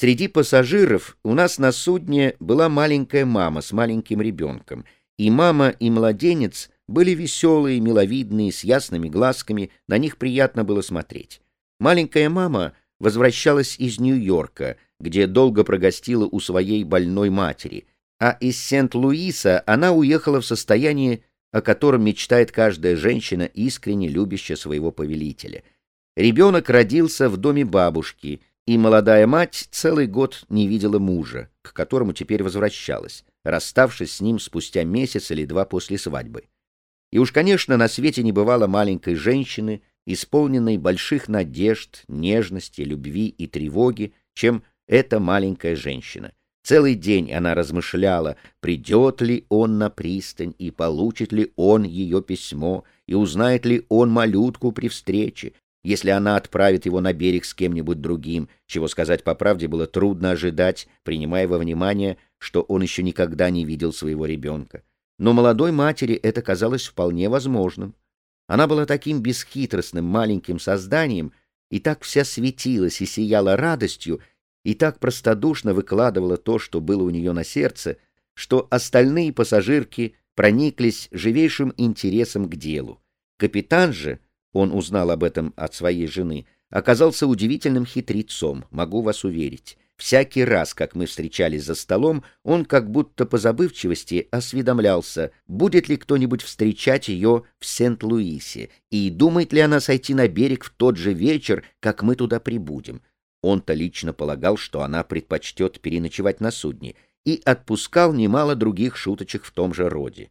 Среди пассажиров у нас на судне была маленькая мама с маленьким ребенком, и мама и младенец были веселые, миловидные, с ясными глазками, на них приятно было смотреть. Маленькая мама возвращалась из Нью-Йорка, где долго прогостила у своей больной матери, а из Сент-Луиса она уехала в состоянии, о котором мечтает каждая женщина, искренне любящая своего повелителя. Ребенок родился в доме бабушки, и молодая мать целый год не видела мужа, к которому теперь возвращалась, расставшись с ним спустя месяц или два после свадьбы. И уж, конечно, на свете не бывало маленькой женщины, исполненной больших надежд, нежности, любви и тревоги, чем эта маленькая женщина. Целый день она размышляла, придет ли он на пристань и получит ли он ее письмо, и узнает ли он малютку при встрече, если она отправит его на берег с кем-нибудь другим, чего сказать по правде было трудно ожидать, принимая во внимание, что он еще никогда не видел своего ребенка. Но молодой матери это казалось вполне возможным. Она была таким бесхитростным маленьким созданием, и так вся светилась и сияла радостью, и так простодушно выкладывала то, что было у нее на сердце, что остальные пассажирки прониклись живейшим интересом к делу. Капитан же, он узнал об этом от своей жены, оказался удивительным хитрецом, могу вас уверить. Всякий раз, как мы встречались за столом, он как будто по забывчивости осведомлялся, будет ли кто-нибудь встречать ее в Сент-Луисе, и думает ли она сойти на берег в тот же вечер, как мы туда прибудем. Он-то лично полагал, что она предпочтет переночевать на судне, и отпускал немало других шуточек в том же роде.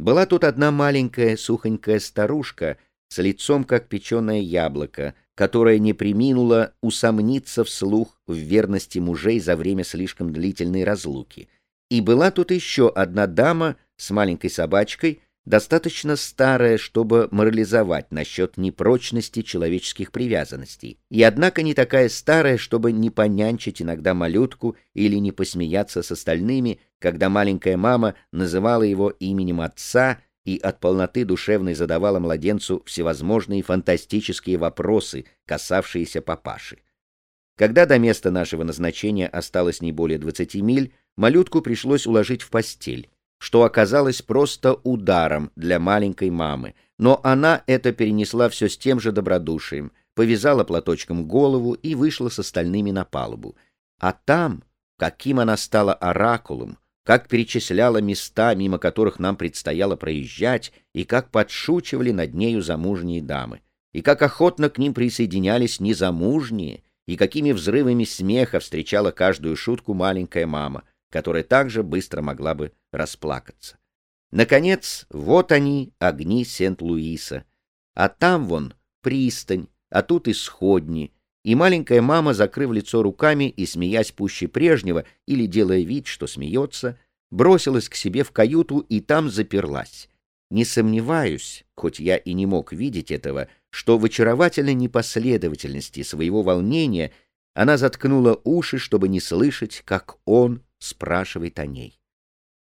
Была тут одна маленькая сухонькая старушка с лицом, как печеное яблоко, которая не приминула усомниться вслух в верности мужей за время слишком длительной разлуки. И была тут еще одна дама с маленькой собачкой, достаточно старая, чтобы морализовать насчет непрочности человеческих привязанностей, и однако не такая старая, чтобы не понянчить иногда малютку или не посмеяться с остальными, когда маленькая мама называла его именем отца и от полноты душевной задавала младенцу всевозможные фантастические вопросы, касавшиеся папаши. Когда до места нашего назначения осталось не более 20 миль, малютку пришлось уложить в постель что оказалось просто ударом для маленькой мамы, но она это перенесла все с тем же добродушием, повязала платочком голову и вышла с остальными на палубу. А там, каким она стала оракулом, как перечисляла места, мимо которых нам предстояло проезжать, и как подшучивали над нею замужние дамы, и как охотно к ним присоединялись незамужние, и какими взрывами смеха встречала каждую шутку маленькая мама, которая также быстро могла бы расплакаться. Наконец, вот они, огни Сент-Луиса. А там вон пристань, а тут исходни. И маленькая мама, закрыв лицо руками и смеясь пуще прежнего, или делая вид, что смеется, бросилась к себе в каюту и там заперлась. Не сомневаюсь, хоть я и не мог видеть этого, что в очаровательной непоследовательности своего волнения она заткнула уши, чтобы не слышать, как он спрашивает о ней.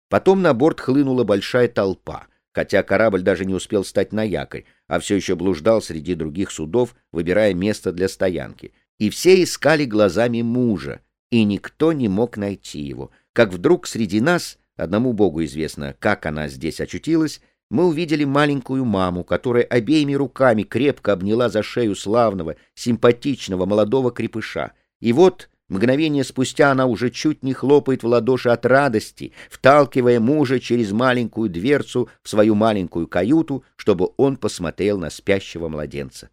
Потом на борт хлынула большая толпа, хотя корабль даже не успел стать на якорь, а все еще блуждал среди других судов, выбирая место для стоянки. И все искали глазами мужа, и никто не мог найти его. Как вдруг среди нас, одному богу известно, как она здесь очутилась, мы увидели маленькую маму, которая обеими руками крепко обняла за шею славного, симпатичного молодого крепыша. И вот Мгновение спустя она уже чуть не хлопает в ладоши от радости, вталкивая мужа через маленькую дверцу в свою маленькую каюту, чтобы он посмотрел на спящего младенца.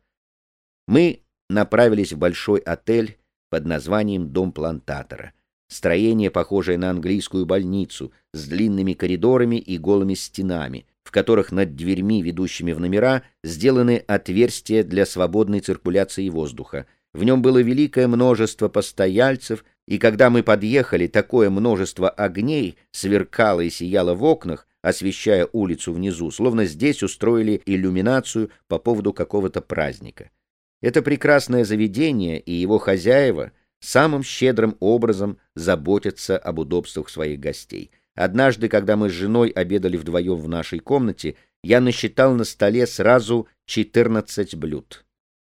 Мы направились в большой отель под названием «Дом плантатора». Строение, похожее на английскую больницу, с длинными коридорами и голыми стенами, в которых над дверьми, ведущими в номера, сделаны отверстия для свободной циркуляции воздуха — в нем было великое множество постояльцев, и когда мы подъехали, такое множество огней сверкало и сияло в окнах, освещая улицу внизу, словно здесь устроили иллюминацию по поводу какого-то праздника. Это прекрасное заведение и его хозяева самым щедрым образом заботятся об удобствах своих гостей. Однажды, когда мы с женой обедали вдвоем в нашей комнате, я насчитал на столе сразу 14 блюд.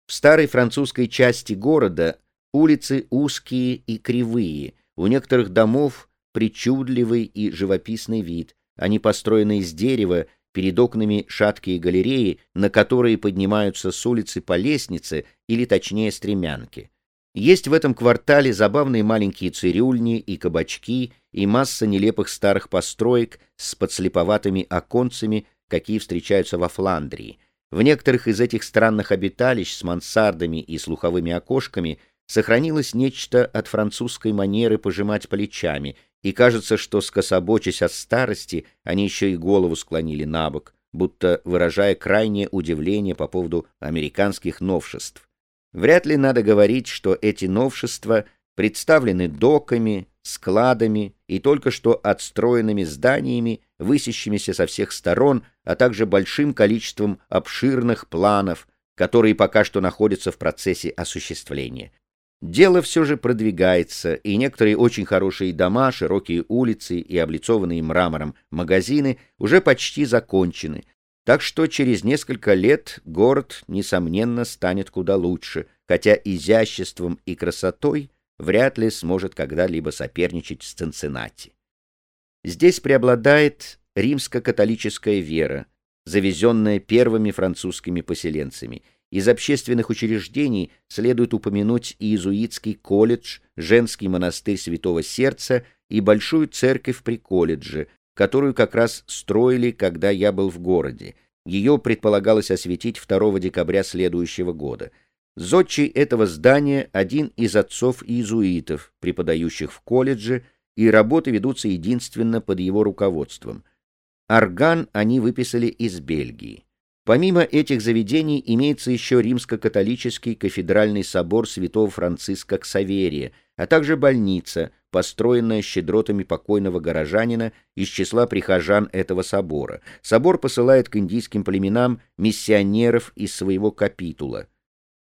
В старой французской части города Улицы узкие и кривые, у некоторых домов причудливый и живописный вид. Они построены из дерева, перед окнами шаткие галереи, на которые поднимаются с улицы по лестнице или точнее стремянки. Есть в этом квартале забавные маленькие цирюльни и кабачки и масса нелепых старых построек с подслеповатыми оконцами, какие встречаются во Фландрии. В некоторых из этих странных обиталищ с мансардами и слуховыми окошками сохранилось нечто от французской манеры пожимать плечами, и кажется, что, скособочась от старости, они еще и голову склонили на бок, будто выражая крайнее удивление по поводу американских новшеств. Вряд ли надо говорить, что эти новшества представлены доками, складами и только что отстроенными зданиями, высящимися со всех сторон, а также большим количеством обширных планов, которые пока что находятся в процессе осуществления. Дело все же продвигается, и некоторые очень хорошие дома, широкие улицы и облицованные мрамором магазины уже почти закончены, так что через несколько лет город, несомненно, станет куда лучше, хотя изяществом и красотой вряд ли сможет когда-либо соперничать с Цинциннати. Здесь преобладает римско-католическая вера, завезенная первыми французскими поселенцами — из общественных учреждений следует упомянуть иезуитский колледж, женский монастырь Святого Сердца и большую церковь при колледже, которую как раз строили, когда я был в городе. Ее предполагалось осветить 2 декабря следующего года. Зодчий этого здания один из отцов иезуитов, преподающих в колледже, и работы ведутся единственно под его руководством. Орган они выписали из Бельгии. Помимо этих заведений имеется еще римско-католический кафедральный собор святого Франциска Ксаверия, а также больница, построенная щедротами покойного горожанина из числа прихожан этого собора. Собор посылает к индийским племенам миссионеров из своего капитула.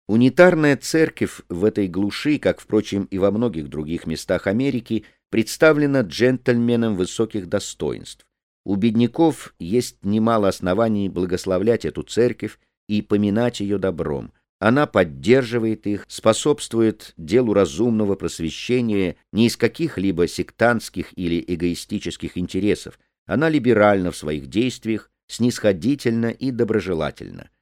Унитарная церковь в этой глуши, как, впрочем, и во многих других местах Америки, представлена джентльменом высоких достоинств. У бедняков есть немало оснований благословлять эту церковь и поминать ее добром. Она поддерживает их, способствует делу разумного просвещения не из каких-либо сектантских или эгоистических интересов. Она либеральна в своих действиях, снисходительна и доброжелательна.